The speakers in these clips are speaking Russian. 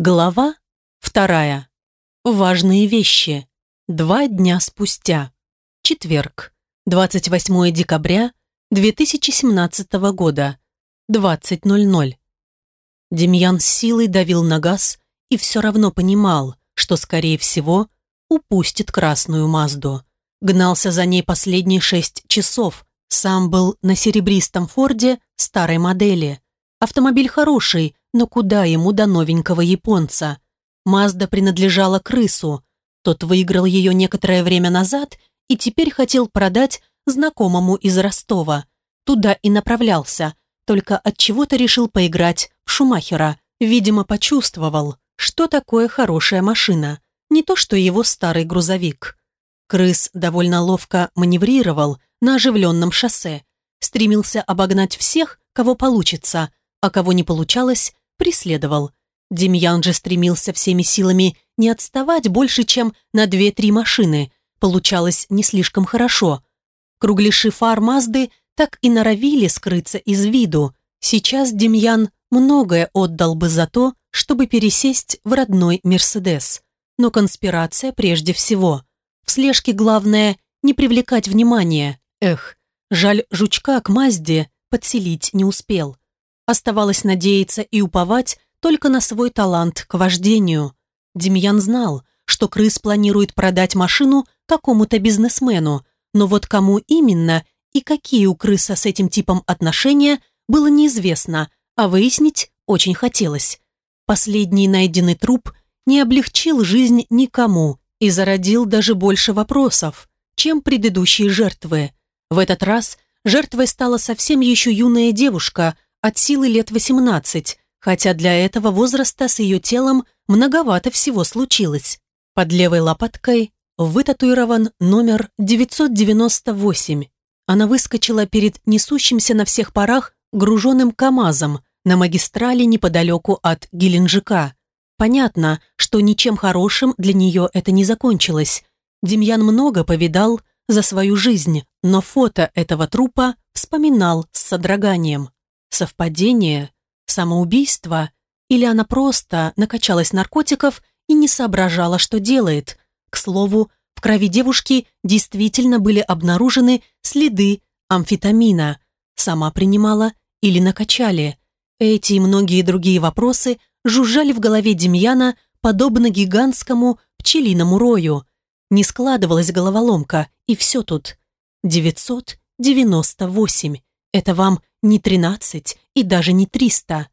Глава вторая. Важные вещи. Два дня спустя. Четверг. 28 декабря 2017 года. 20.00. Демьян с силой давил на газ и все равно понимал, что, скорее всего, упустит красную Мазду. Гнался за ней последние шесть часов. Сам был на серебристом Форде старой модели. Автомобиль хороший, но куда ему до новенького японца? Мазда принадлежала крысу. Тот выиграл ее некоторое время назад и теперь хотел продать знакомому из Ростова. Туда и направлялся, только от чего то решил поиграть в Шумахера. Видимо, почувствовал, что такое хорошая машина, не то что его старый грузовик. Крыс довольно ловко маневрировал на оживленном шоссе, стремился обогнать всех, кого получится, а кого не получалось, преследовал. Демьян же стремился всеми силами не отставать больше, чем на две-три машины. Получалось не слишком хорошо. Кругляши фар Мазды так и норовили скрыться из виду. Сейчас Демьян многое отдал бы за то, чтобы пересесть в родной Мерседес. Но конспирация прежде всего. В слежке главное не привлекать внимания. Эх, жаль, жучка к Мазде подселить не успел. Оставалось надеяться и уповать только на свой талант к вождению. Демьян знал, что крыс планирует продать машину какому-то бизнесмену, но вот кому именно и какие у крыса с этим типом отношения было неизвестно, а выяснить очень хотелось. Последний найденный труп не облегчил жизнь никому и зародил даже больше вопросов, чем предыдущие жертвы. В этот раз жертвой стала совсем еще юная девушка – от силы лет 18, хотя для этого возраста с ее телом многовато всего случилось. Под левой лопаткой вытатуирован номер 998. Она выскочила перед несущимся на всех парах груженным КАМАЗом на магистрали неподалеку от Геленджика. Понятно, что ничем хорошим для нее это не закончилось. Демьян много повидал за свою жизнь, но фото этого трупа вспоминал с содроганием. Совпадение? Самоубийство? Или она просто накачалась наркотиков и не соображала, что делает? К слову, в крови девушки действительно были обнаружены следы амфетамина. Сама принимала или накачали? Эти и многие другие вопросы жужжали в голове Демьяна, подобно гигантскому пчелиному рою. Не складывалась головоломка, и все тут. 998. Это вам не 13 и даже не 300.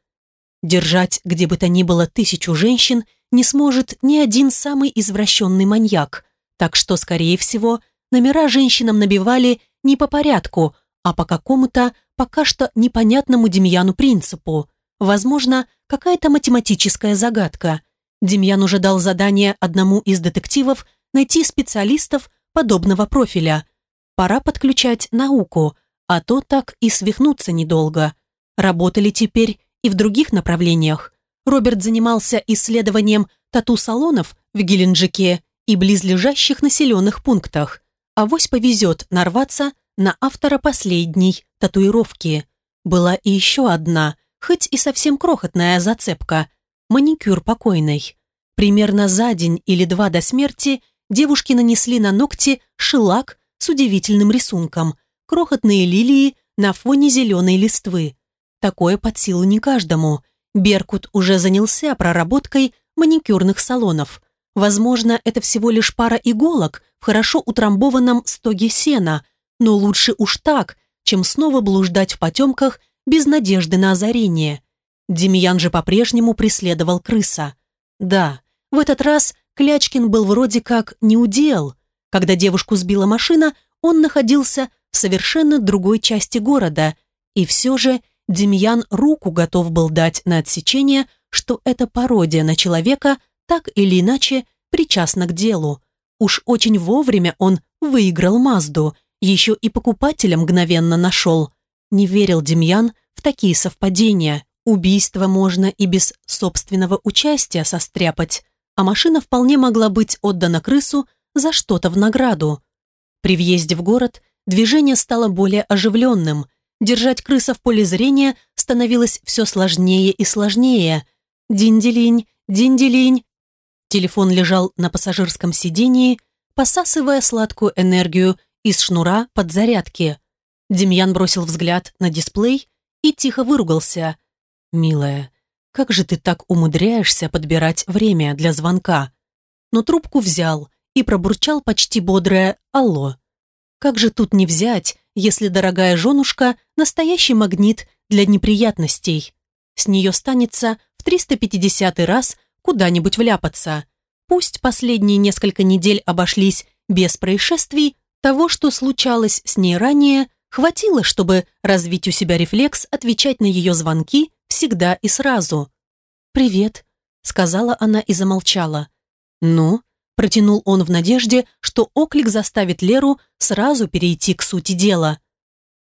Держать где бы то ни было тысячу женщин не сможет ни один самый извращенный маньяк, так что, скорее всего, номера женщинам набивали не по порядку, а по какому-то пока что непонятному Демьяну принципу. Возможно, какая-то математическая загадка. Демьян уже дал задание одному из детективов найти специалистов подобного профиля. Пора подключать науку – а то так и свихнуться недолго. Работали теперь и в других направлениях. Роберт занимался исследованием тату-салонов в Геленджике и близлежащих населенных пунктах. Авось повезет нарваться на автора последней татуировки. Была и еще одна, хоть и совсем крохотная зацепка – маникюр покойной. Примерно за день или два до смерти девушки нанесли на ногти шелак с удивительным рисунком – крохотные лилии на фоне зеленой листвы. Такое под силу не каждому. Беркут уже занялся проработкой маникюрных салонов. Возможно, это всего лишь пара иголок в хорошо утрамбованном стоге сена, но лучше уж так, чем снова блуждать в потемках без надежды на озарение. Демьян же по-прежнему преследовал крыса. Да, в этот раз Клячкин был вроде как неудел. Когда девушку сбила машина, он находился в совершенно другой части города, и все же Демьян руку готов был дать на отсечение, что эта пародия на человека так или иначе причастна к делу. Уж очень вовремя он выиграл Мазду, еще и покупателя мгновенно нашел. Не верил Демьян в такие совпадения. Убийство можно и без собственного участия состряпать, а машина вполне могла быть отдана крысу за что-то в награду. При въезде в город Движение стало более оживленным. Держать крыса в поле зрения становилось все сложнее и сложнее. Динделинь, динь Телефон лежал на пассажирском сидении, посасывая сладкую энергию из шнура под зарядки. Демьян бросил взгляд на дисплей и тихо выругался. «Милая, как же ты так умудряешься подбирать время для звонка?» Но трубку взял и пробурчал почти бодрое «Алло». Как же тут не взять, если дорогая женушка – настоящий магнит для неприятностей? С нее станется в 350 раз куда-нибудь вляпаться. Пусть последние несколько недель обошлись без происшествий, того, что случалось с ней ранее, хватило, чтобы развить у себя рефлекс отвечать на ее звонки всегда и сразу. «Привет», — сказала она и замолчала. «Ну?» — протянул он в надежде, что оклик заставит Леру сразу перейти к сути дела.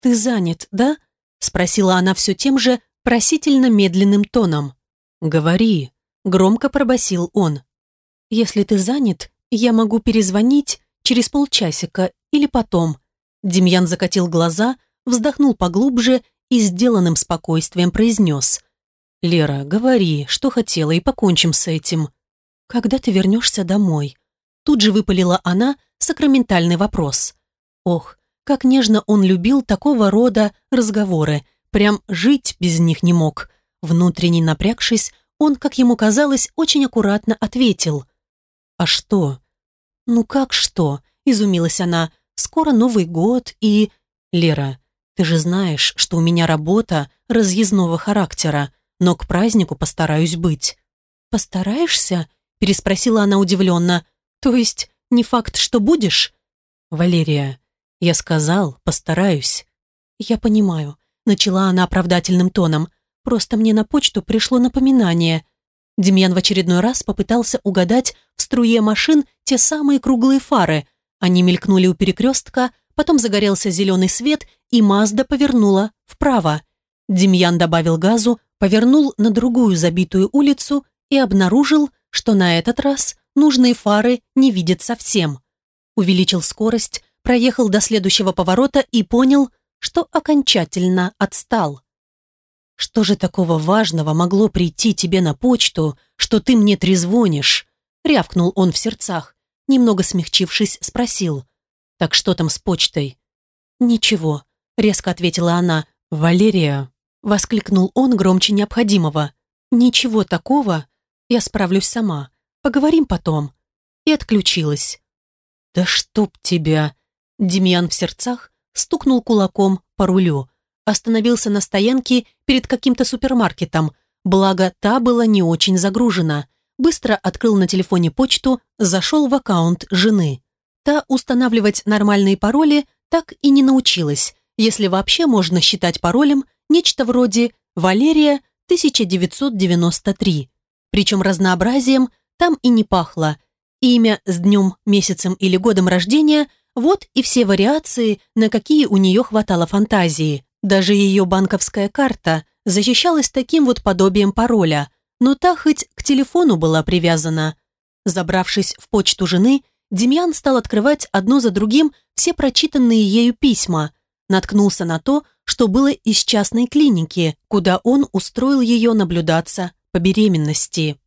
«Ты занят, да?» — спросила она все тем же просительно медленным тоном. «Говори», — громко пробасил он. «Если ты занят, я могу перезвонить через полчасика или потом». Демьян закатил глаза, вздохнул поглубже и сделанным спокойствием произнес. «Лера, говори, что хотела, и покончим с этим». «Когда ты вернешься домой?» Тут же выпалила она сакраментальный вопрос. Ох, как нежно он любил такого рода разговоры, прям жить без них не мог. Внутренне напрягшись, он, как ему казалось, очень аккуратно ответил. «А что?» «Ну как что?» – изумилась она. «Скоро Новый год и...» «Лера, ты же знаешь, что у меня работа разъездного характера, но к празднику постараюсь быть». «Постараешься?» – переспросила она удивленно. «То есть не факт, что будешь?» «Валерия, я сказал, постараюсь». «Я понимаю», – начала она оправдательным тоном. «Просто мне на почту пришло напоминание. Демьян в очередной раз попытался угадать в струе машин те самые круглые фары. Они мелькнули у перекрестка, потом загорелся зеленый свет, и Мазда повернула вправо. Демьян добавил газу, повернул на другую забитую улицу и обнаружил, что на этот раз нужные фары не видят совсем. Увеличил скорость, проехал до следующего поворота и понял, что окончательно отстал. Что же такого важного могло прийти тебе на почту, что ты мне трезвонишь?» Рявкнул он в сердцах. Немного смягчившись, спросил. «Так что там с почтой?» «Ничего», — резко ответила она. «Валерия», — воскликнул он громче необходимого. «Ничего такого. Я справлюсь сама. Поговорим потом». И отключилась. «Да чтоб тебя!» Демьян в сердцах стукнул кулаком по рулю остановился на стоянке перед каким-то супермаркетом, благо та была не очень загружена. Быстро открыл на телефоне почту, зашел в аккаунт жены. Та устанавливать нормальные пароли так и не научилась, если вообще можно считать паролем нечто вроде «Валерия 1993». Причем разнообразием там и не пахло. Имя с днем, месяцем или годом рождения – вот и все вариации, на какие у нее хватало фантазии. Даже ее банковская карта защищалась таким вот подобием пароля, но та хоть к телефону была привязана. Забравшись в почту жены, Демьян стал открывать одно за другим все прочитанные ею письма, наткнулся на то, что было из частной клиники, куда он устроил ее наблюдаться по беременности.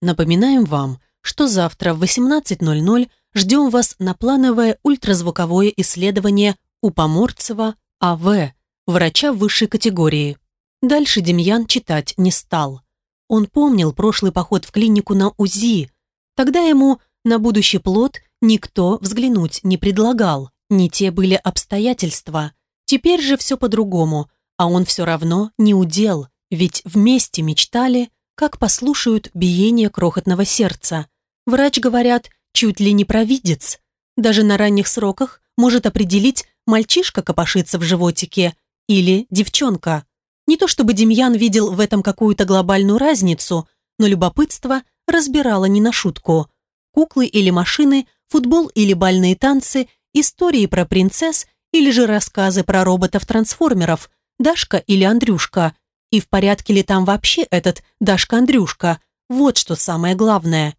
Напоминаем вам, что завтра в 18.00 ждем вас на плановое ультразвуковое исследование у Поморцева АВ врача высшей категории. Дальше Демьян читать не стал. Он помнил прошлый поход в клинику на УЗИ. Тогда ему на будущий плод никто взглянуть не предлагал. Не те были обстоятельства. Теперь же все по-другому, а он все равно не удел, ведь вместе мечтали, как послушают биение крохотного сердца. Врач, говорят, чуть ли не провидец. Даже на ранних сроках может определить, мальчишка копошится в животике или девчонка. Не то чтобы Демьян видел в этом какую-то глобальную разницу, но любопытство разбирало не на шутку. Куклы или машины, футбол или бальные танцы, истории про принцесс или же рассказы про роботов-трансформеров, Дашка или Андрюшка. И в порядке ли там вообще этот Дашка-Андрюшка? Вот что самое главное.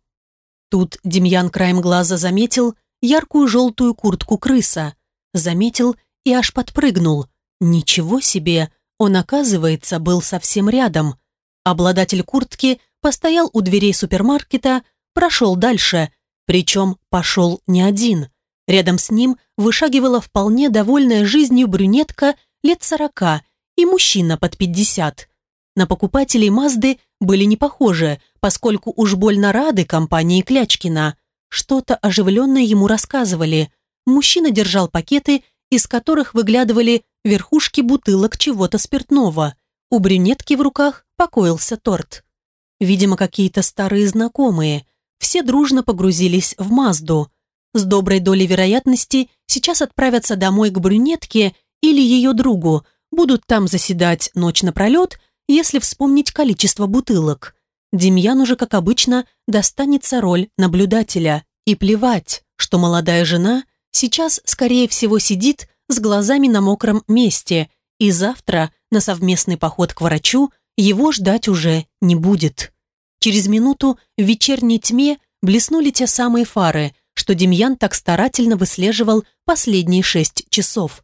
Тут Демьян краем глаза заметил яркую желтую куртку крыса. Заметил и аж подпрыгнул. Ничего себе, он, оказывается, был совсем рядом. Обладатель куртки постоял у дверей супермаркета, прошел дальше, причем пошел не один. Рядом с ним вышагивала вполне довольная жизнью брюнетка лет сорока и мужчина под пятьдесят. На покупателей Мазды были не похожи, поскольку уж больно рады компании Клячкина. Что-то оживленно ему рассказывали. Мужчина держал пакеты, из которых выглядывали верхушки бутылок чего-то спиртного. У брюнетки в руках покоился торт. Видимо, какие-то старые знакомые. Все дружно погрузились в Мазду. С доброй долей вероятности сейчас отправятся домой к брюнетке или ее другу, будут там заседать ночь напролет, если вспомнить количество бутылок. Демьян уже, как обычно, достанется роль наблюдателя. И плевать, что молодая жена сейчас, скорее всего, сидит с глазами на мокром месте, и завтра на совместный поход к врачу его ждать уже не будет. Через минуту в вечерней тьме блеснули те самые фары, что Демьян так старательно выслеживал последние шесть часов.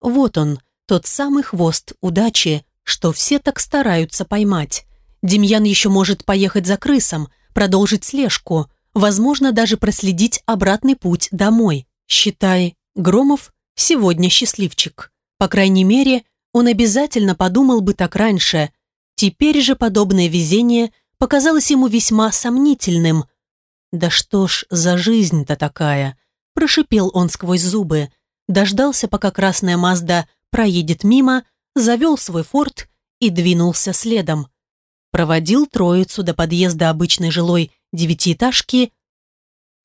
Вот он, тот самый хвост удачи, что все так стараются поймать. Демьян еще может поехать за крысом, продолжить слежку, возможно, даже проследить обратный путь домой. Считай, Громов сегодня счастливчик. По крайней мере, он обязательно подумал бы так раньше. Теперь же подобное везение показалось ему весьма сомнительным. «Да что ж за жизнь-то такая?» – прошипел он сквозь зубы. Дождался, пока красная Мазда проедет мимо, завел свой форт и двинулся следом. Проводил троицу до подъезда обычной жилой девятиэтажки,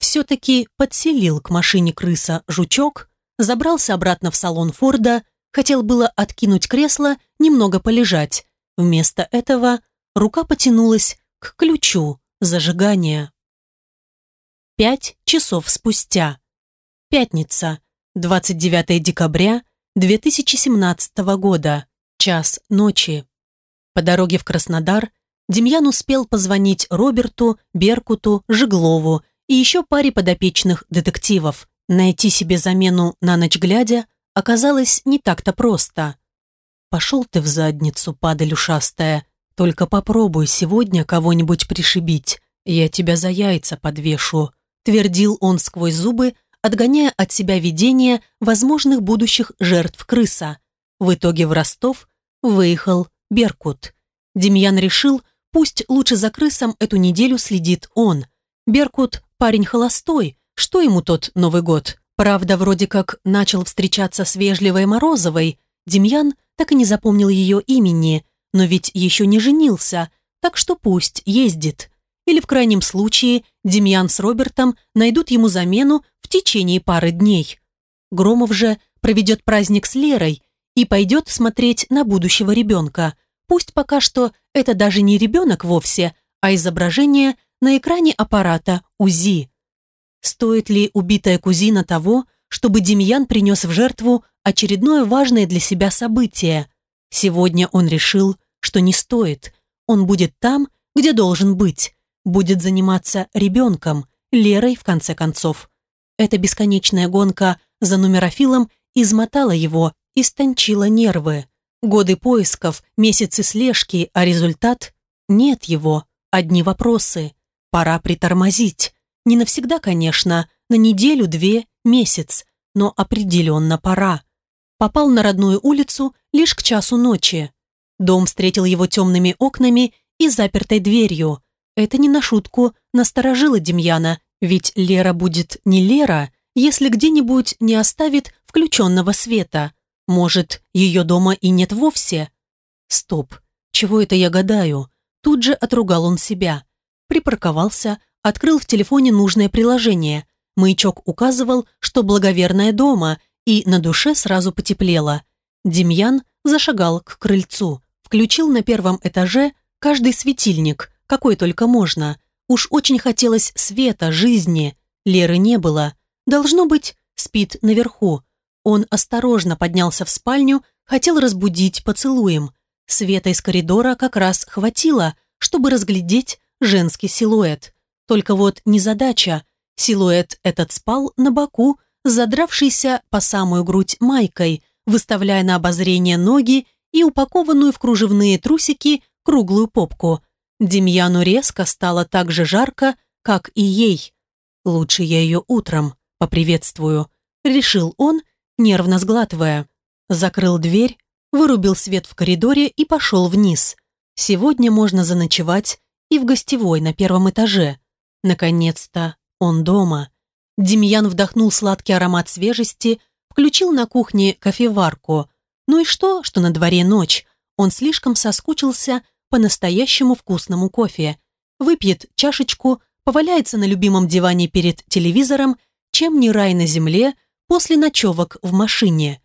все-таки подселил к машине крыса жучок, забрался обратно в салон Форда, хотел было откинуть кресло, немного полежать. Вместо этого рука потянулась к ключу зажигания. Пять часов спустя. Пятница, 29 декабря 2017 года, час ночи. По дороге в Краснодар Демьян успел позвонить Роберту, Беркуту, Жиглову и еще паре подопечных детективов. Найти себе замену на ночь глядя оказалось не так-то просто. «Пошел ты в задницу, падаль ушастая. Только попробуй сегодня кого-нибудь пришибить. Я тебя за яйца подвешу», твердил он сквозь зубы, отгоняя от себя видение возможных будущих жертв крыса. В итоге в Ростов выехал Беркут. Демьян решил, пусть лучше за крысом эту неделю следит он. Беркут парень холостой, что ему тот Новый год? Правда, вроде как начал встречаться с вежливой Морозовой. Демьян так и не запомнил ее имени, но ведь еще не женился, так что пусть ездит. Или в крайнем случае Демьян с Робертом найдут ему замену в течение пары дней. Громов же проведет праздник с Лерой и пойдет смотреть на будущего ребенка. Пусть пока что это даже не ребенок вовсе, а изображение на экране аппарата УЗИ. Стоит ли убитая кузина того, чтобы Демьян принес в жертву очередное важное для себя событие? Сегодня он решил, что не стоит. Он будет там, где должен быть будет заниматься ребенком, Лерой в конце концов. Эта бесконечная гонка за нумерофилом измотала его, истончила нервы. Годы поисков, месяцы слежки, а результат? Нет его, одни вопросы. Пора притормозить. Не навсегда, конечно, на неделю, две, месяц, но определенно пора. Попал на родную улицу лишь к часу ночи. Дом встретил его темными окнами и запертой дверью. Это не на шутку насторожило Демьяна, ведь Лера будет не Лера, если где-нибудь не оставит включенного света. Может, ее дома и нет вовсе? Стоп, чего это я гадаю? Тут же отругал он себя. Припарковался, открыл в телефоне нужное приложение. Маячок указывал, что благоверная дома, и на душе сразу потеплело. Демьян зашагал к крыльцу, включил на первом этаже каждый светильник, какой только можно. Уж очень хотелось света, жизни. Леры не было. Должно быть, спит наверху. Он осторожно поднялся в спальню, хотел разбудить поцелуем. Света из коридора как раз хватило, чтобы разглядеть женский силуэт. Только вот незадача. Силуэт этот спал на боку, задравшийся по самую грудь майкой, выставляя на обозрение ноги и упакованную в кружевные трусики круглую попку. Демьяну резко стало так же жарко, как и ей. Лучше я ее утром поприветствую, решил он, нервно сглатывая. Закрыл дверь, вырубил свет в коридоре и пошел вниз. Сегодня можно заночевать и в гостевой на первом этаже. Наконец-то он дома. Демьян вдохнул сладкий аромат свежести, включил на кухне кофеварку. Ну и что, что на дворе ночь? Он слишком соскучился по настоящему вкусному кофе. Выпьет чашечку, поваляется на любимом диване перед телевизором, чем не рай на земле после ночевок в машине.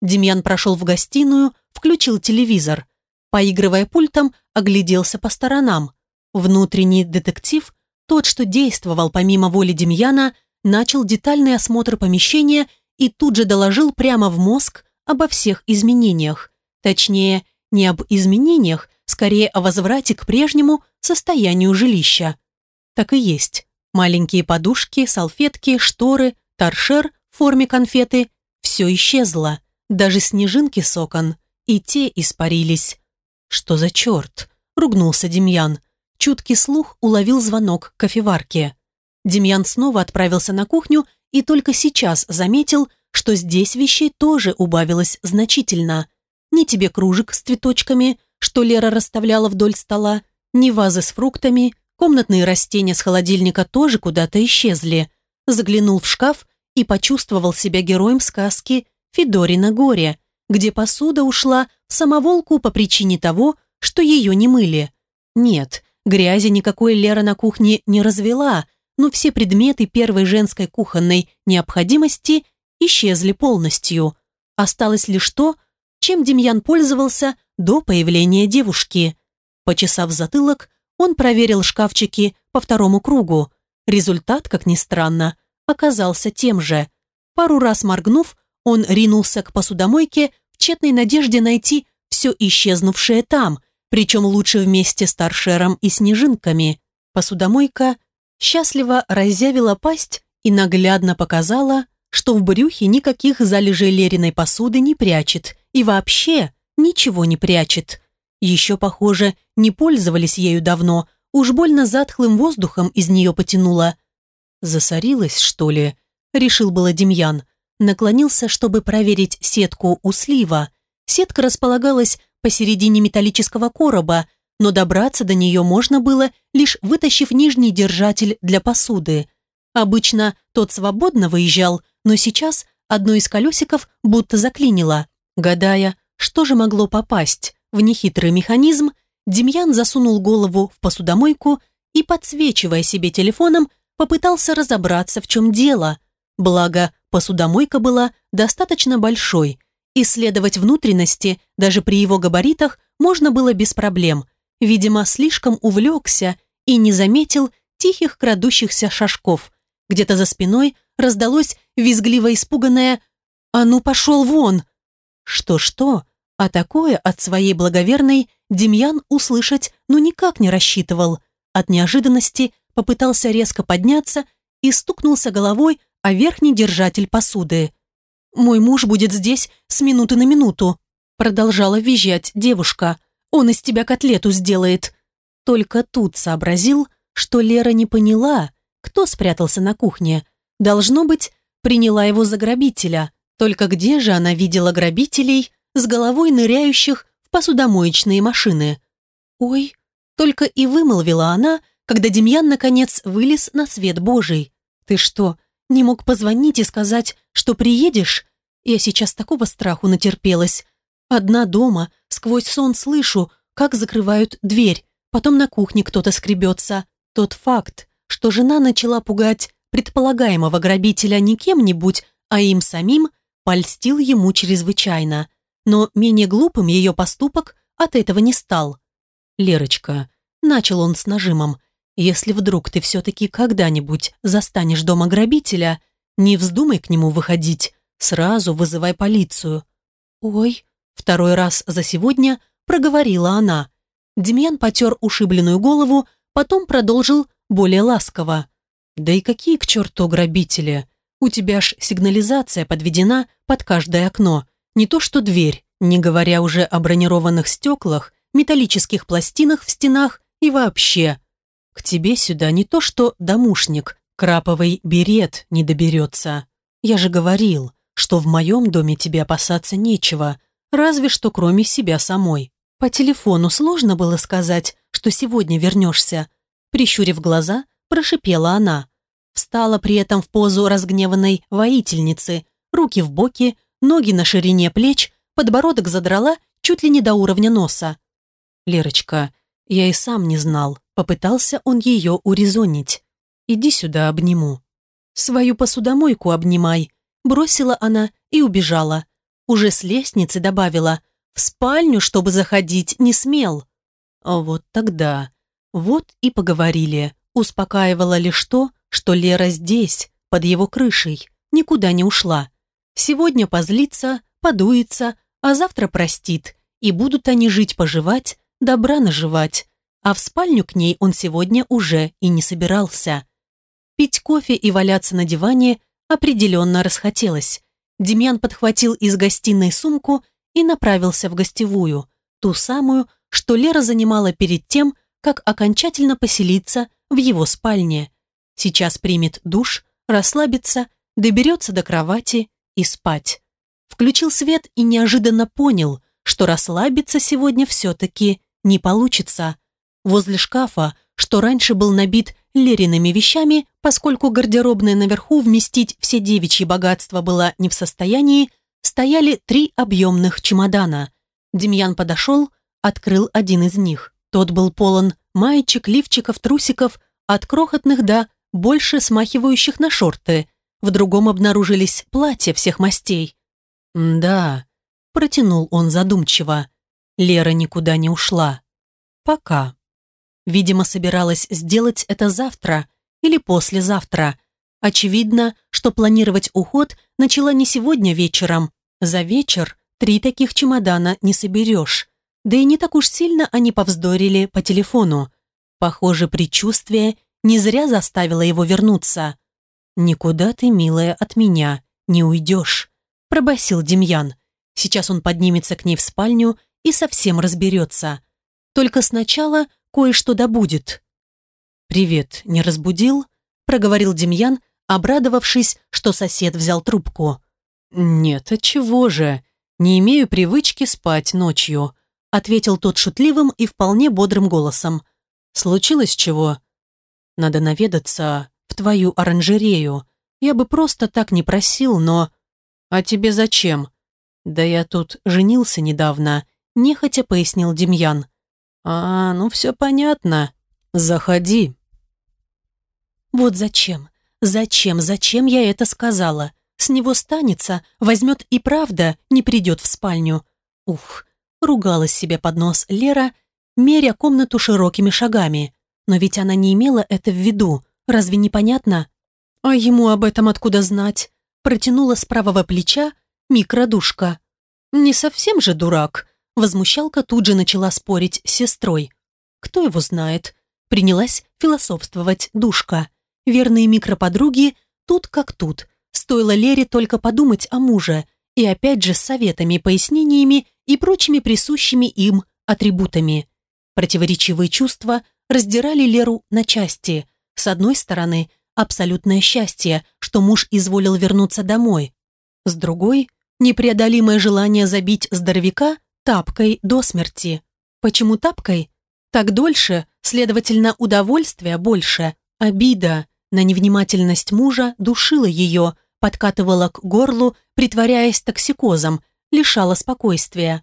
Демьян прошел в гостиную, включил телевизор. Поигрывая пультом, огляделся по сторонам. Внутренний детектив, тот, что действовал помимо воли Демьяна, начал детальный осмотр помещения и тут же доложил прямо в мозг обо всех изменениях. Точнее, не об изменениях, скорее о возврате к прежнему состоянию жилища. Так и есть. Маленькие подушки, салфетки, шторы, торшер в форме конфеты – все исчезло. Даже снежинки с окон, и те испарились. «Что за черт?» – ругнулся Демьян. Чуткий слух уловил звонок кофеварки. Демьян снова отправился на кухню и только сейчас заметил, что здесь вещей тоже убавилось значительно. Ни тебе кружек с цветочками, что Лера расставляла вдоль стола, ни вазы с фруктами, комнатные растения с холодильника тоже куда-то исчезли. Заглянул в шкаф и почувствовал себя героем сказки Федорина горе, где посуда ушла в самоволку по причине того, что ее не мыли. Нет, грязи никакой Лера на кухне не развела, но все предметы первой женской кухонной необходимости исчезли полностью. Осталось лишь то, чем Демьян пользовался до появления девушки. Почесав затылок, он проверил шкафчики по второму кругу. Результат, как ни странно, оказался тем же. Пару раз моргнув, он ринулся к посудомойке в тщетной надежде найти все исчезнувшее там, причем лучше вместе с торшером и снежинками. Посудомойка счастливо разъявила пасть и наглядно показала, что в брюхе никаких залежей Лериной посуды не прячет и вообще ничего не прячет. Еще, похоже, не пользовались ею давно, уж больно затхлым воздухом из нее потянуло. «Засорилась, что ли?» – решил было Демьян наклонился, чтобы проверить сетку у слива. Сетка располагалась посередине металлического короба, но добраться до нее можно было, лишь вытащив нижний держатель для посуды. Обычно тот свободно выезжал, но сейчас одно из колесиков будто заклинило. Гадая, что же могло попасть в нехитрый механизм, Демьян засунул голову в посудомойку и, подсвечивая себе телефоном, попытался разобраться, в чем дело. Благо, Посудомойка была достаточно большой. Исследовать внутренности, даже при его габаритах, можно было без проблем. Видимо, слишком увлекся и не заметил тихих крадущихся шажков. Где-то за спиной раздалось визгливо испуганное «А ну пошел вон!» Что-что, а такое от своей благоверной Демьян услышать ну никак не рассчитывал. От неожиданности попытался резко подняться и стукнулся головой а верхний держатель посуды. «Мой муж будет здесь с минуты на минуту», продолжала визжать девушка. «Он из тебя котлету сделает». Только тут сообразил, что Лера не поняла, кто спрятался на кухне. Должно быть, приняла его за грабителя. Только где же она видела грабителей с головой ныряющих в посудомоечные машины? «Ой», только и вымолвила она, когда Демьян наконец вылез на свет Божий. «Ты что, не мог позвонить и сказать, что приедешь? Я сейчас такого страху натерпелась. Одна дома, сквозь сон слышу, как закрывают дверь, потом на кухне кто-то скребется. Тот факт, что жена начала пугать предполагаемого грабителя не кем-нибудь, а им самим, польстил ему чрезвычайно. Но менее глупым ее поступок от этого не стал. «Лерочка», — начал он с нажимом, — если вдруг ты все-таки когда-нибудь застанешь дома грабителя, не вздумай к нему выходить, сразу вызывай полицию». «Ой», второй раз за сегодня проговорила она. Демьян потер ушибленную голову, потом продолжил более ласково. «Да и какие к черту грабители? У тебя ж сигнализация подведена под каждое окно. Не то что дверь, не говоря уже о бронированных стеклах, металлических пластинах в стенах И вообще, к тебе сюда не то что домушник, краповый берет не доберется. Я же говорил, что в моем доме тебе опасаться нечего, разве что кроме себя самой. По телефону сложно было сказать, что сегодня вернешься. Прищурив глаза, прошипела она. Встала при этом в позу разгневанной воительницы, руки в боки, ноги на ширине плеч, подбородок задрала чуть ли не до уровня носа. «Лерочка, я и сам не знал», — попытался он ее урезонить. «Иди сюда, обниму». «Свою посудомойку обнимай», — бросила она и убежала. Уже с лестницы добавила, «В спальню, чтобы заходить, не смел». А вот тогда, вот и поговорили. Успокаивало лишь то, что Лера здесь, под его крышей, никуда не ушла. Сегодня позлится, подуется, а завтра простит, и будут они жить-поживать, добра наживать. А в спальню к ней он сегодня уже и не собирался. Пить кофе и валяться на диване определенно расхотелось. Демьян подхватил из гостиной сумку и направился в гостевую, ту самую, что Лера занимала перед тем, как окончательно поселиться в его спальне. Сейчас примет душ, расслабится, доберется до кровати и спать. Включил свет и неожиданно понял, что расслабиться сегодня все-таки не получится. Возле шкафа, что раньше был набит Лериными вещами, поскольку гардеробная наверху вместить все девичьи богатства была не в состоянии, стояли три объемных чемодана. Демьян подошел, открыл один из них. Тот был полон маечек, лифчиков, трусиков, от крохотных до больше смахивающих на шорты. В другом обнаружились платья всех мастей. «Да», — протянул он задумчиво. Лера никуда не ушла. Пока. Видимо, собиралась сделать это завтра или послезавтра. Очевидно, что планировать уход начала не сегодня вечером. За вечер три таких чемодана не соберешь. Да и не так уж сильно они повздорили по телефону. Похоже, предчувствие не зря заставило его вернуться. «Никуда ты, милая, от меня не уйдешь», – пробасил Демьян. Сейчас он поднимется к ней в спальню и совсем разберется. Только сначала кое-что добудет. «Привет, не разбудил?» – проговорил Демьян, обрадовавшись, что сосед взял трубку. «Нет, отчего же? Не имею привычки спать ночью», – ответил тот шутливым и вполне бодрым голосом. «Случилось чего?» «Надо наведаться в твою оранжерею. Я бы просто так не просил, но...» «А тебе зачем?» «Да я тут женился недавно», – нехотя пояснил Демьян. «А, ну все понятно. Заходи». «Вот зачем? Зачем, зачем я это сказала? С него станется, возьмет и правда не придет в спальню. Ух, ругалась себе под нос Лера, меря комнату широкими шагами. Но ведь она не имела это в виду. Разве не понятно? А ему об этом откуда знать? Протянула с правого плеча микродушка. Не совсем же дурак. Возмущалка тут же начала спорить с сестрой. Кто его знает? Принялась философствовать душка. Верные микроподруги тут как тут. Стоило Лере только подумать о муже, и опять же с советами, пояснениями и прочими присущими им атрибутами. Противоречивые чувства раздирали Леру на части. С одной стороны, абсолютное счастье, что муж изволил вернуться домой. С другой, непреодолимое желание забить здоровяка тапкой до смерти. Почему тапкой? Так дольше, следовательно, удовольствия больше. Обида на невнимательность мужа душила ее, подкатывала к горлу, притворяясь токсикозом, лишала спокойствия.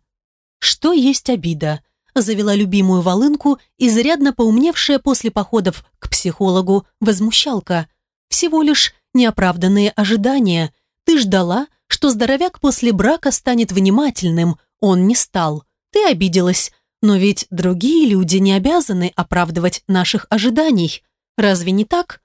Что есть обида? Завела любимую волынку, изрядно поумневшая после походов к психологу возмущалка. Всего лишь неоправданные ожидания. Ты ждала, что здоровяк после брака станет внимательным, он не стал. Ты обиделась, но ведь другие люди не обязаны оправдывать наших ожиданий. Разве не так?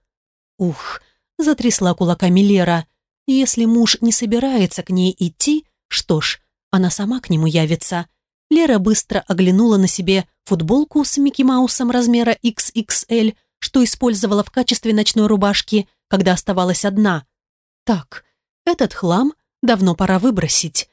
Ух, затрясла кулаками Лера. Если муж не собирается к ней идти, что ж, она сама к нему явится. Лера быстро оглянула на себе футболку с Микки Маусом размера XXL, что использовала в качестве ночной рубашки, когда оставалась одна. Так, этот хлам давно пора выбросить.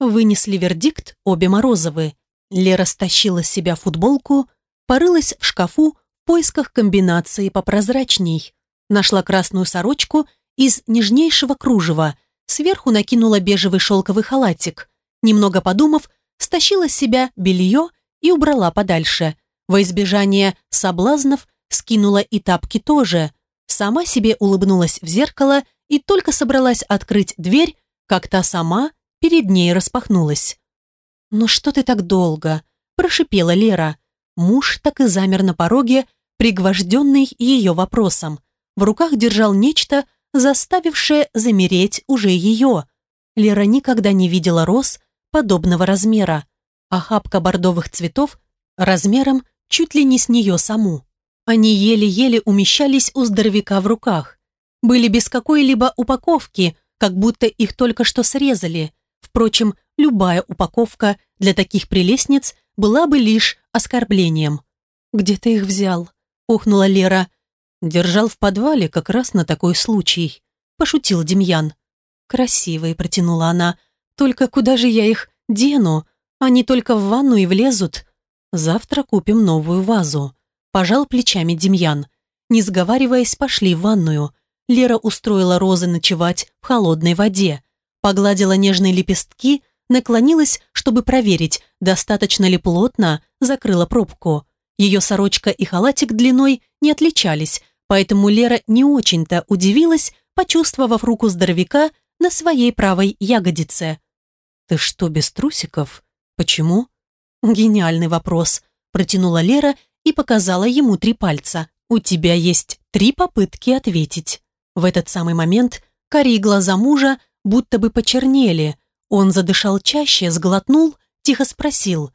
Вынесли вердикт обе Морозовы. Лера стащила с себя футболку, порылась в шкафу в поисках комбинации попрозрачней. Нашла красную сорочку из нежнейшего кружева, сверху накинула бежевый шелковый халатик. Немного подумав, стащила с себя белье и убрала подальше. Во избежание соблазнов скинула и тапки тоже. Сама себе улыбнулась в зеркало и только собралась открыть дверь, как та сама перед ней распахнулась. «Ну что ты так долго?» – прошипела Лера. Муж так и замер на пороге, пригвожденный ее вопросом. В руках держал нечто, заставившее замереть уже ее. Лера никогда не видела роз подобного размера. Охапка бордовых цветов размером чуть ли не с нее саму. Они еле-еле умещались у здоровяка в руках. Были без какой-либо упаковки, как будто их только что срезали. Впрочем, любая упаковка для таких прелестниц была бы лишь оскорблением. «Где ты их взял?» – ухнула Лера. «Держал в подвале как раз на такой случай», – пошутил Демьян. «Красивые», – протянула она. «Только куда же я их дену? Они только в ванну и влезут. Завтра купим новую вазу». Пожал плечами Демьян. Не сговариваясь, пошли в ванную. Лера устроила розы ночевать в холодной воде. Погладила нежные лепестки, наклонилась, чтобы проверить, достаточно ли плотно закрыла пробку. Ее сорочка и халатик длиной не отличались, поэтому Лера не очень-то удивилась, почувствовав руку здоровяка на своей правой ягодице. «Ты что, без трусиков? Почему?» «Гениальный вопрос», – протянула Лера и показала ему три пальца. «У тебя есть три попытки ответить». В этот самый момент кори глаза мужа будто бы почернели. Он задышал чаще, сглотнул, тихо спросил.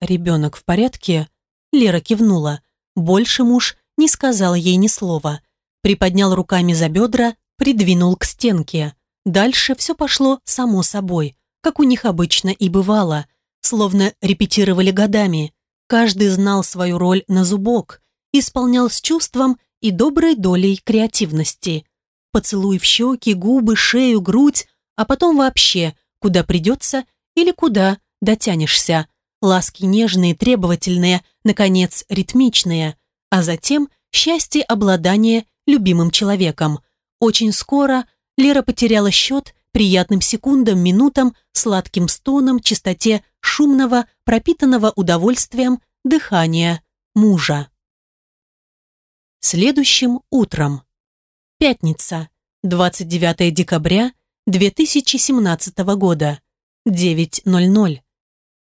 «Ребенок в порядке?» Лера кивнула. Больше муж не сказал ей ни слова. Приподнял руками за бедра, придвинул к стенке. Дальше все пошло само собой, как у них обычно и бывало, словно репетировали годами. Каждый знал свою роль на зубок, исполнял с чувством и доброй долей креативности. Поцелуй в щеки, губы, шею, грудь, а потом вообще, куда придется или куда дотянешься. Ласки нежные, требовательные, наконец, ритмичные, а затем счастье обладания любимым человеком. Очень скоро Лера потеряла счет приятным секундам, минутам, сладким стоном, чистоте шумного, пропитанного удовольствием дыхания мужа. Следующим утром. Пятница, 29 декабря 2017 года, 9.00.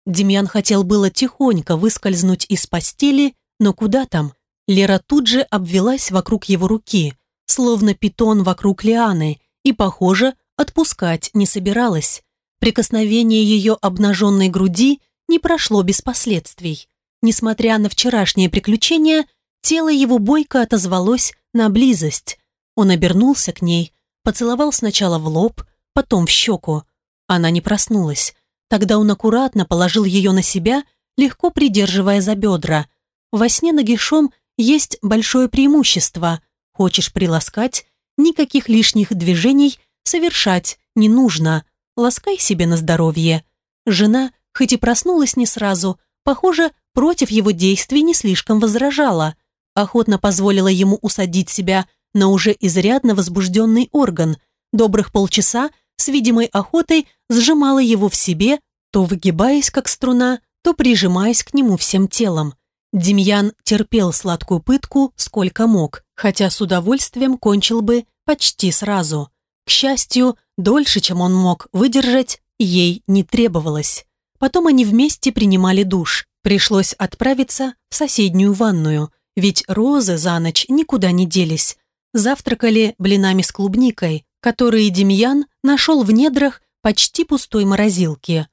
Демьян хотел было тихонько выскользнуть из постели, но куда там? Лера тут же обвелась вокруг его руки, словно питон вокруг лианы, и, похоже, отпускать не собиралась. Прикосновение ее обнаженной груди не прошло без последствий. Несмотря на вчерашнее приключение, тело его бойко отозвалось на близость. Он обернулся к ней, поцеловал сначала в лоб, потом в щеку. Она не проснулась. Тогда он аккуратно положил ее на себя, легко придерживая за бедра. Во сне нагишом есть большое преимущество. Хочешь приласкать, никаких лишних движений совершать не нужно. Ласкай себе на здоровье. Жена, хоть и проснулась не сразу, похоже, против его действий не слишком возражала. Охотно позволила ему усадить себя на уже изрядно возбужденный орган. Добрых полчаса с видимой охотой сжимала его в себе, то выгибаясь как струна, то прижимаясь к нему всем телом. Демьян терпел сладкую пытку сколько мог, хотя с удовольствием кончил бы почти сразу. К счастью, дольше, чем он мог выдержать, ей не требовалось. Потом они вместе принимали душ. Пришлось отправиться в соседнюю ванную, ведь розы за ночь никуда не делись. Завтракали блинами с клубникой, которые Демьян нашел в недрах почти пустой морозилки.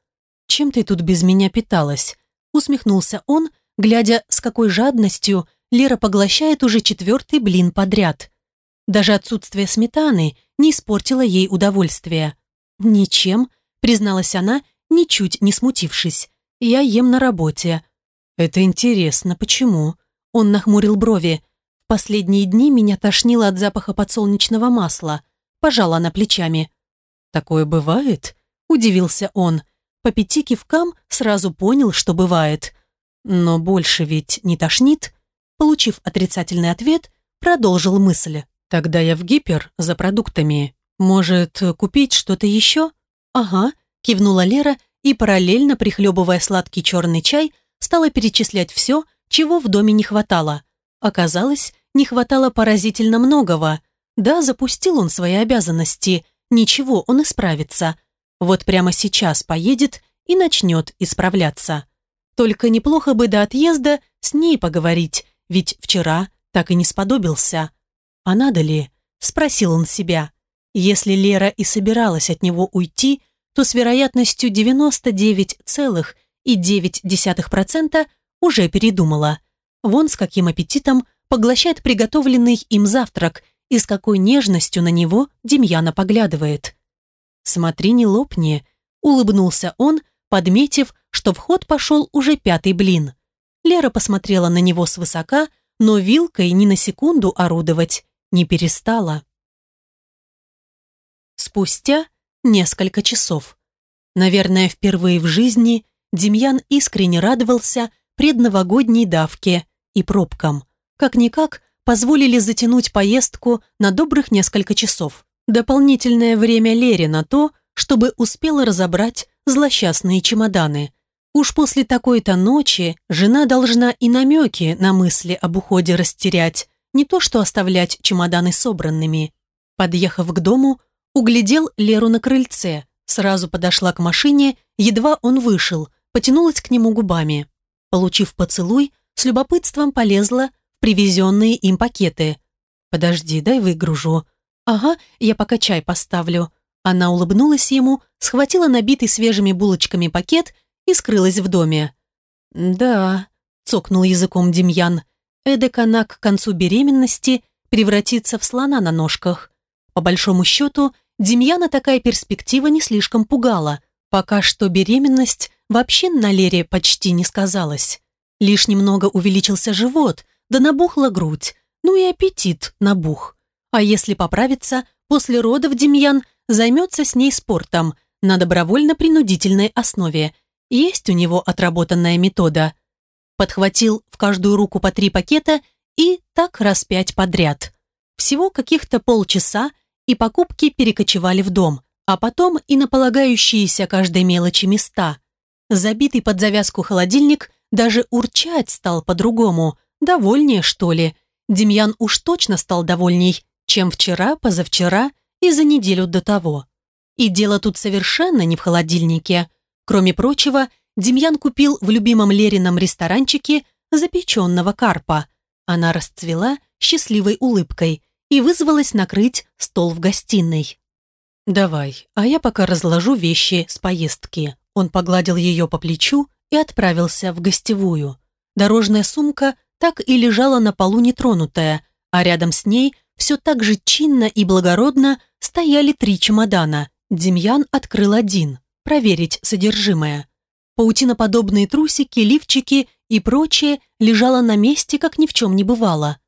«Чем ты тут без меня питалась?» усмехнулся он, глядя, с какой жадностью Лера поглощает уже четвертый блин подряд. Даже отсутствие сметаны не испортило ей удовольствие. «Ничем», призналась она, ничуть не смутившись. «Я ем на работе». «Это интересно, почему?» Он нахмурил брови. «В последние дни меня тошнило от запаха подсолнечного масла», пожала она плечами. «Такое бывает?» – удивился он. По пяти кивкам сразу понял, что бывает. Но больше ведь не тошнит? Получив отрицательный ответ, продолжил мысль. Тогда я в гипер за продуктами. Может, купить что-то еще? Ага, кивнула Лера и, параллельно прихлебывая сладкий черный чай, стала перечислять все, чего в доме не хватало. Оказалось, не хватало поразительно многого. Да, запустил он свои обязанности, ничего, он исправится. Вот прямо сейчас поедет и начнет исправляться. Только неплохо бы до отъезда с ней поговорить, ведь вчера так и не сподобился. А надо ли? Спросил он себя. Если Лера и собиралась от него уйти, то с вероятностью 99,9% уже передумала. Вон с каким аппетитом поглощает приготовленный им завтрак и с какой нежностью на него Демьяна поглядывает. «Смотри, не лопни», — улыбнулся он, подметив, что в ход пошел уже пятый блин. Лера посмотрела на него свысока, но вилкой ни на секунду орудовать не перестала. Спустя несколько часов. Наверное, впервые в жизни Демьян искренне радовался предновогодней давке и пробкам. Как-никак позволили затянуть поездку на добрых несколько часов. Дополнительное время Лере на то, чтобы успела разобрать злосчастные чемоданы. Уж после такой-то ночи жена должна и намеки на мысли об уходе растерять, не то что оставлять чемоданы собранными. Подъехав к дому, углядел Леру на крыльце, сразу подошла к машине, едва он вышел, потянулась к нему губами. Получив поцелуй, с любопытством полезла в привезенные им пакеты. «Подожди, дай выгружу». «Ага, я пока чай поставлю». Она улыбнулась ему, схватила набитый свежими булочками пакет и скрылась в доме. «Да», — цокнул языком Демьян, эдак она к концу беременности превратится в слона на ножках. По большому счету, Демьяна такая перспектива не слишком пугала. Пока что беременность вообще на Лере почти не сказалась. Лишь немного увеличился живот, да набухла грудь, ну и аппетит набух. А если поправиться, после родов Демьян займется с ней спортом на добровольно-принудительной основе. Есть у него отработанная метода. Подхватил в каждую руку по три пакета и так раз пять подряд. Всего каких-то полчаса, и покупки перекочевали в дом, а потом и на полагающиеся каждой мелочи места. Забитый под завязку холодильник даже урчать стал по-другому, довольнее, что ли. Демьян уж точно стал довольней, чем вчера, позавчера и за неделю до того. И дело тут совершенно не в холодильнике. Кроме прочего, Демьян купил в любимом Лерином ресторанчике запеченного карпа. Она расцвела счастливой улыбкой и вызвалась накрыть стол в гостиной. «Давай, а я пока разложу вещи с поездки». Он погладил ее по плечу и отправился в гостевую. Дорожная сумка так и лежала на полу нетронутая, а рядом с ней все так же чинно и благородно стояли три чемодана. Демьян открыл один, проверить содержимое. Паутиноподобные трусики, лифчики и прочее лежало на месте, как ни в чем не бывало.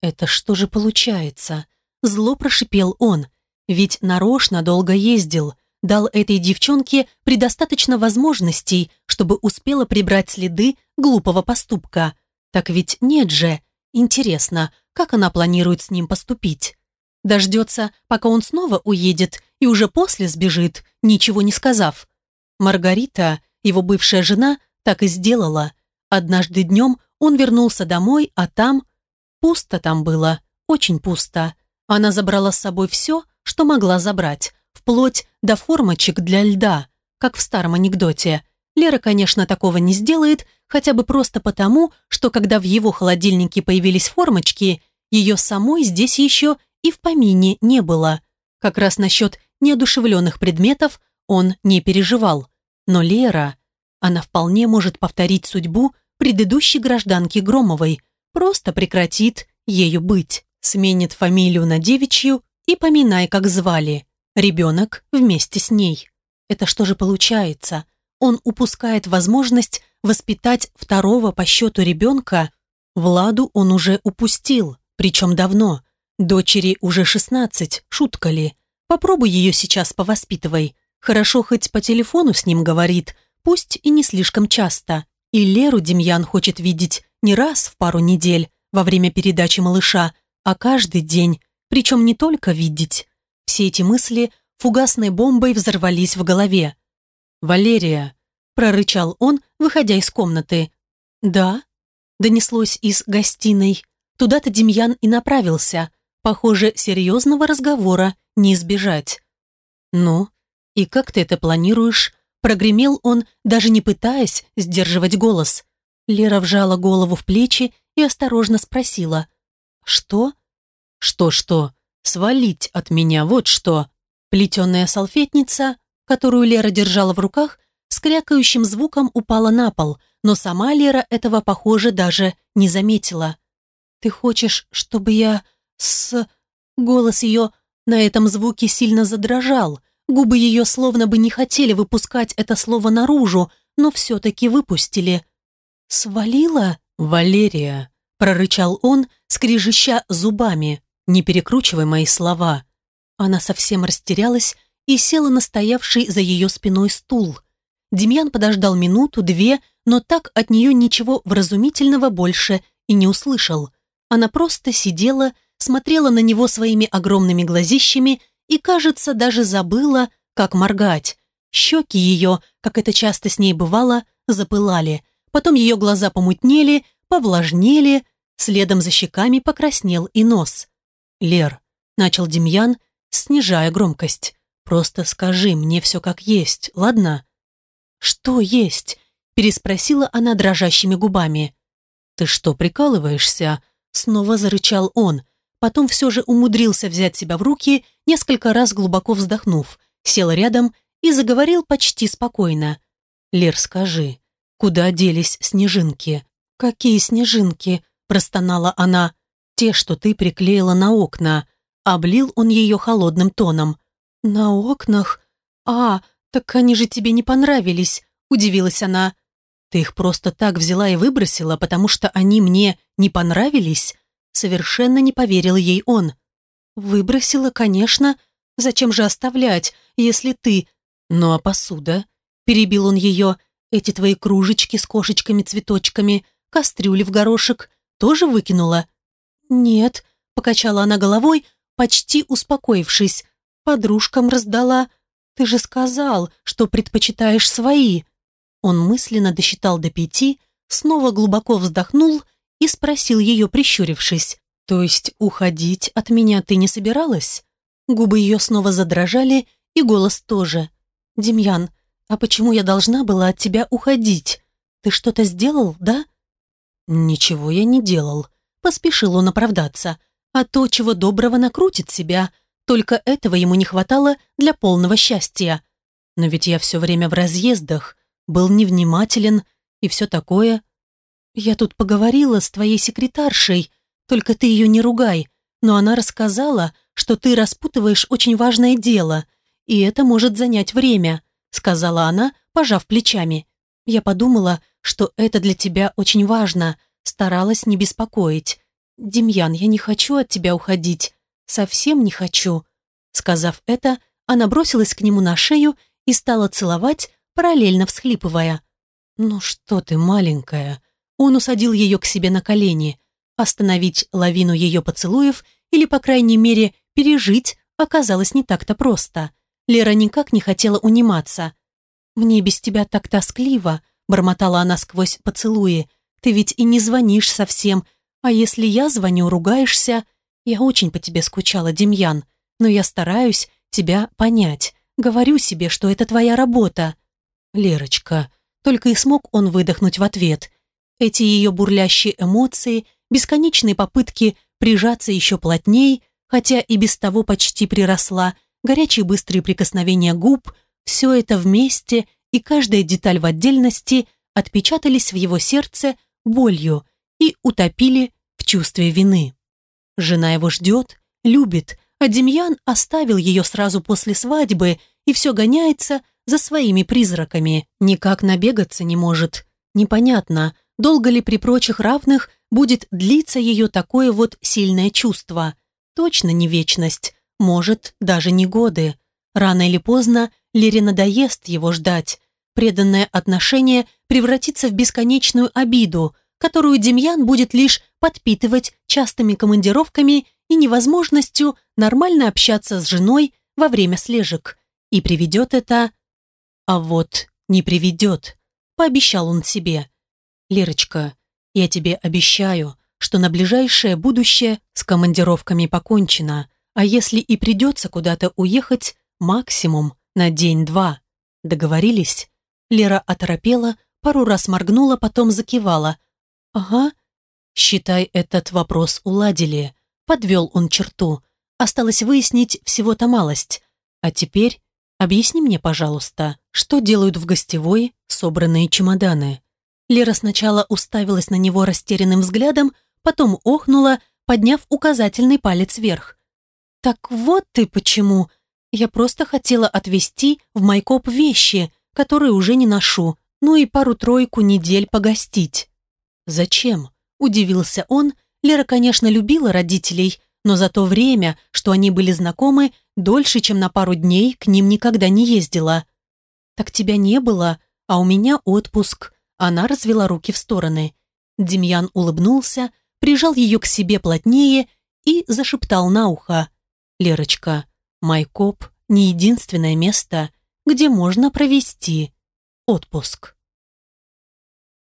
«Это что же получается?» Зло прошипел он, ведь нарочно долго ездил, дал этой девчонке предостаточно возможностей, чтобы успела прибрать следы глупого поступка. Так ведь нет же. Интересно, как она планирует с ним поступить? Дождется, пока он снова уедет, и уже после сбежит, ничего не сказав. Маргарита, его бывшая жена, так и сделала. Однажды днем он вернулся домой, а там... Пусто там было, очень пусто. Она забрала с собой все, что могла забрать, вплоть до формочек для льда, как в старом анекдоте. Лера, конечно, такого не сделает, хотя бы просто потому, что когда в его холодильнике появились формочки, ее самой здесь еще и в помине не было. Как раз насчет неодушевленных предметов он не переживал. Но Лера, она вполне может повторить судьбу предыдущей гражданки Громовой, просто прекратит ею быть, сменит фамилию на девичью и поминай, как звали. Ребенок вместе с ней. Это что же получается? Он упускает возможность воспитать второго по счету ребенка. Владу он уже упустил, причем давно. Дочери уже 16, шутка ли? Попробуй ее сейчас повоспитывай. Хорошо хоть по телефону с ним говорит, пусть и не слишком часто. И Леру Демьян хочет видеть не раз в пару недель во время передачи малыша, а каждый день, причем не только видеть. Все эти мысли фугасной бомбой взорвались в голове. «Валерия», — прорычал он, выходя из комнаты. «Да», — донеслось из гостиной. Туда-то Демьян и направился. Похоже, серьезного разговора не избежать. «Ну, и как ты это планируешь?» Прогремел он, даже не пытаясь сдерживать голос. Лера вжала голову в плечи и осторожно спросила. «Что?» «Что-что? Свалить от меня, вот что!» Плетеная салфетница, которую Лера держала в руках, с крякающим звуком упала на пол, но сама Лера этого, похоже, даже не заметила. «Ты хочешь, чтобы я с...» Голос ее на этом звуке сильно задрожал. Губы ее словно бы не хотели выпускать это слово наружу, но все-таки выпустили. «Свалила?» «Валерия», — прорычал он, скрижища зубами. «Не перекручивай мои слова». Она совсем растерялась и села на стоявший за ее спиной стул. Демьян подождал минуту-две, но так от нее ничего вразумительного больше и не услышал. Она просто сидела, смотрела на него своими огромными глазищами и, кажется, даже забыла, как моргать. Щеки ее, как это часто с ней бывало, запылали. Потом ее глаза помутнели, повлажнели, следом за щеками покраснел и нос. «Лер», — начал Демьян, снижая громкость, «просто скажи мне все как есть, ладно?» «Что есть?» — переспросила она дрожащими губами. «Ты что, прикалываешься?» — снова зарычал он, потом все же умудрился взять себя в руки, несколько раз глубоко вздохнув, сел рядом и заговорил почти спокойно. «Лер, скажи, куда делись снежинки?» «Какие снежинки?» – простонала она. «Те, что ты приклеила на окна». Облил он ее холодным тоном. «На окнах? А, так они же тебе не понравились», – удивилась она. «Ты их просто так взяла и выбросила, потому что они мне не понравились?» Совершенно не поверил ей он. «Выбросила, конечно. Зачем же оставлять, если ты...» «Ну а посуда?» Перебил он ее. «Эти твои кружечки с кошечками-цветочками, кастрюли в горошек, тоже выкинула?» «Нет», — покачала она головой, почти успокоившись. «Подружкам раздала. Ты же сказал, что предпочитаешь свои». Он мысленно досчитал до пяти, снова глубоко вздохнул и спросил ее, прищурившись. «То есть уходить от меня ты не собиралась?» Губы ее снова задрожали, и голос тоже. «Демьян, а почему я должна была от тебя уходить? Ты что-то сделал, да?» «Ничего я не делал», — поспешил он оправдаться. «А то, чего доброго накрутит себя, только этого ему не хватало для полного счастья. Но ведь я все время в разъездах, был невнимателен и все такое. «Я тут поговорила с твоей секретаршей, только ты ее не ругай, но она рассказала, что ты распутываешь очень важное дело, и это может занять время», сказала она, пожав плечами. «Я подумала, что это для тебя очень важно, старалась не беспокоить. Демьян, я не хочу от тебя уходить, совсем не хочу». Сказав это, она бросилась к нему на шею и стала целовать, параллельно всхлипывая. «Ну что ты, маленькая?» Он усадил ее к себе на колени. Остановить лавину ее поцелуев или, по крайней мере, пережить оказалось не так-то просто. Лера никак не хотела униматься. «Мне без тебя так тоскливо», — бормотала она сквозь поцелуи. «Ты ведь и не звонишь совсем, а если я звоню, ругаешься...» «Я очень по тебе скучала, Демьян, но я стараюсь тебя понять. Говорю себе, что это твоя работа». «Лерочка», только и смог он выдохнуть в ответ. Эти ее бурлящие эмоции, бесконечные попытки прижаться еще плотней, хотя и без того почти приросла, горячие быстрые прикосновения губ, все это вместе и каждая деталь в отдельности отпечатались в его сердце болью и утопили в чувстве вины. Жена его ждет, любит, а Демьян оставил ее сразу после свадьбы и все гоняется за своими призраками, никак набегаться не может. Непонятно, долго ли при прочих равных будет длиться ее такое вот сильное чувство. Точно не вечность, может, даже не годы. Рано или поздно Лере надоест его ждать. Преданное отношение превратиться в бесконечную обиду, которую Демьян будет лишь подпитывать частыми командировками и невозможностью нормально общаться с женой во время слежек. И приведет это... А вот не приведет, пообещал он себе. Лерочка, я тебе обещаю, что на ближайшее будущее с командировками покончено, а если и придется куда-то уехать, максимум на день-два. Договорились? Лера оторопела, пару раз моргнула, потом закивала. «Ага». «Считай, этот вопрос уладили». Подвел он черту. Осталось выяснить всего-то малость. А теперь объясни мне, пожалуйста, что делают в гостевой собранные чемоданы. Лера сначала уставилась на него растерянным взглядом, потом охнула, подняв указательный палец вверх. «Так вот ты почему. Я просто хотела отвезти в Майкоп вещи, которые уже не ношу, ну и пару-тройку недель погостить». «Зачем?» – удивился он. Лера, конечно, любила родителей, но за то время, что они были знакомы, дольше, чем на пару дней, к ним никогда не ездила. «Так тебя не было, а у меня отпуск». Она развела руки в стороны. Демьян улыбнулся, прижал ее к себе плотнее и зашептал на ухо. «Лерочка, Майкоп не единственное место, где можно провести отпуск».